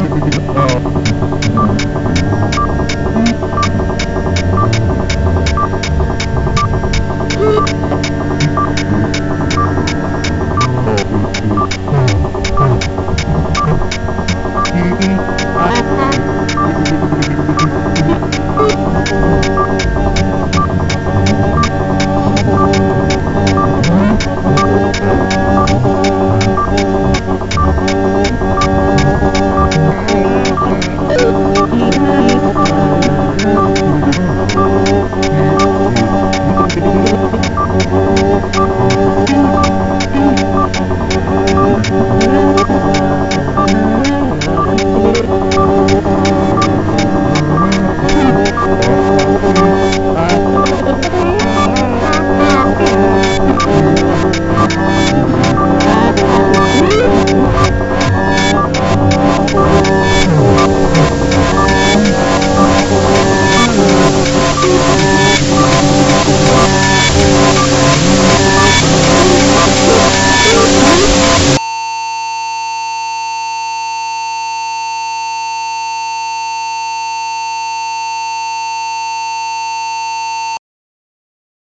Oh.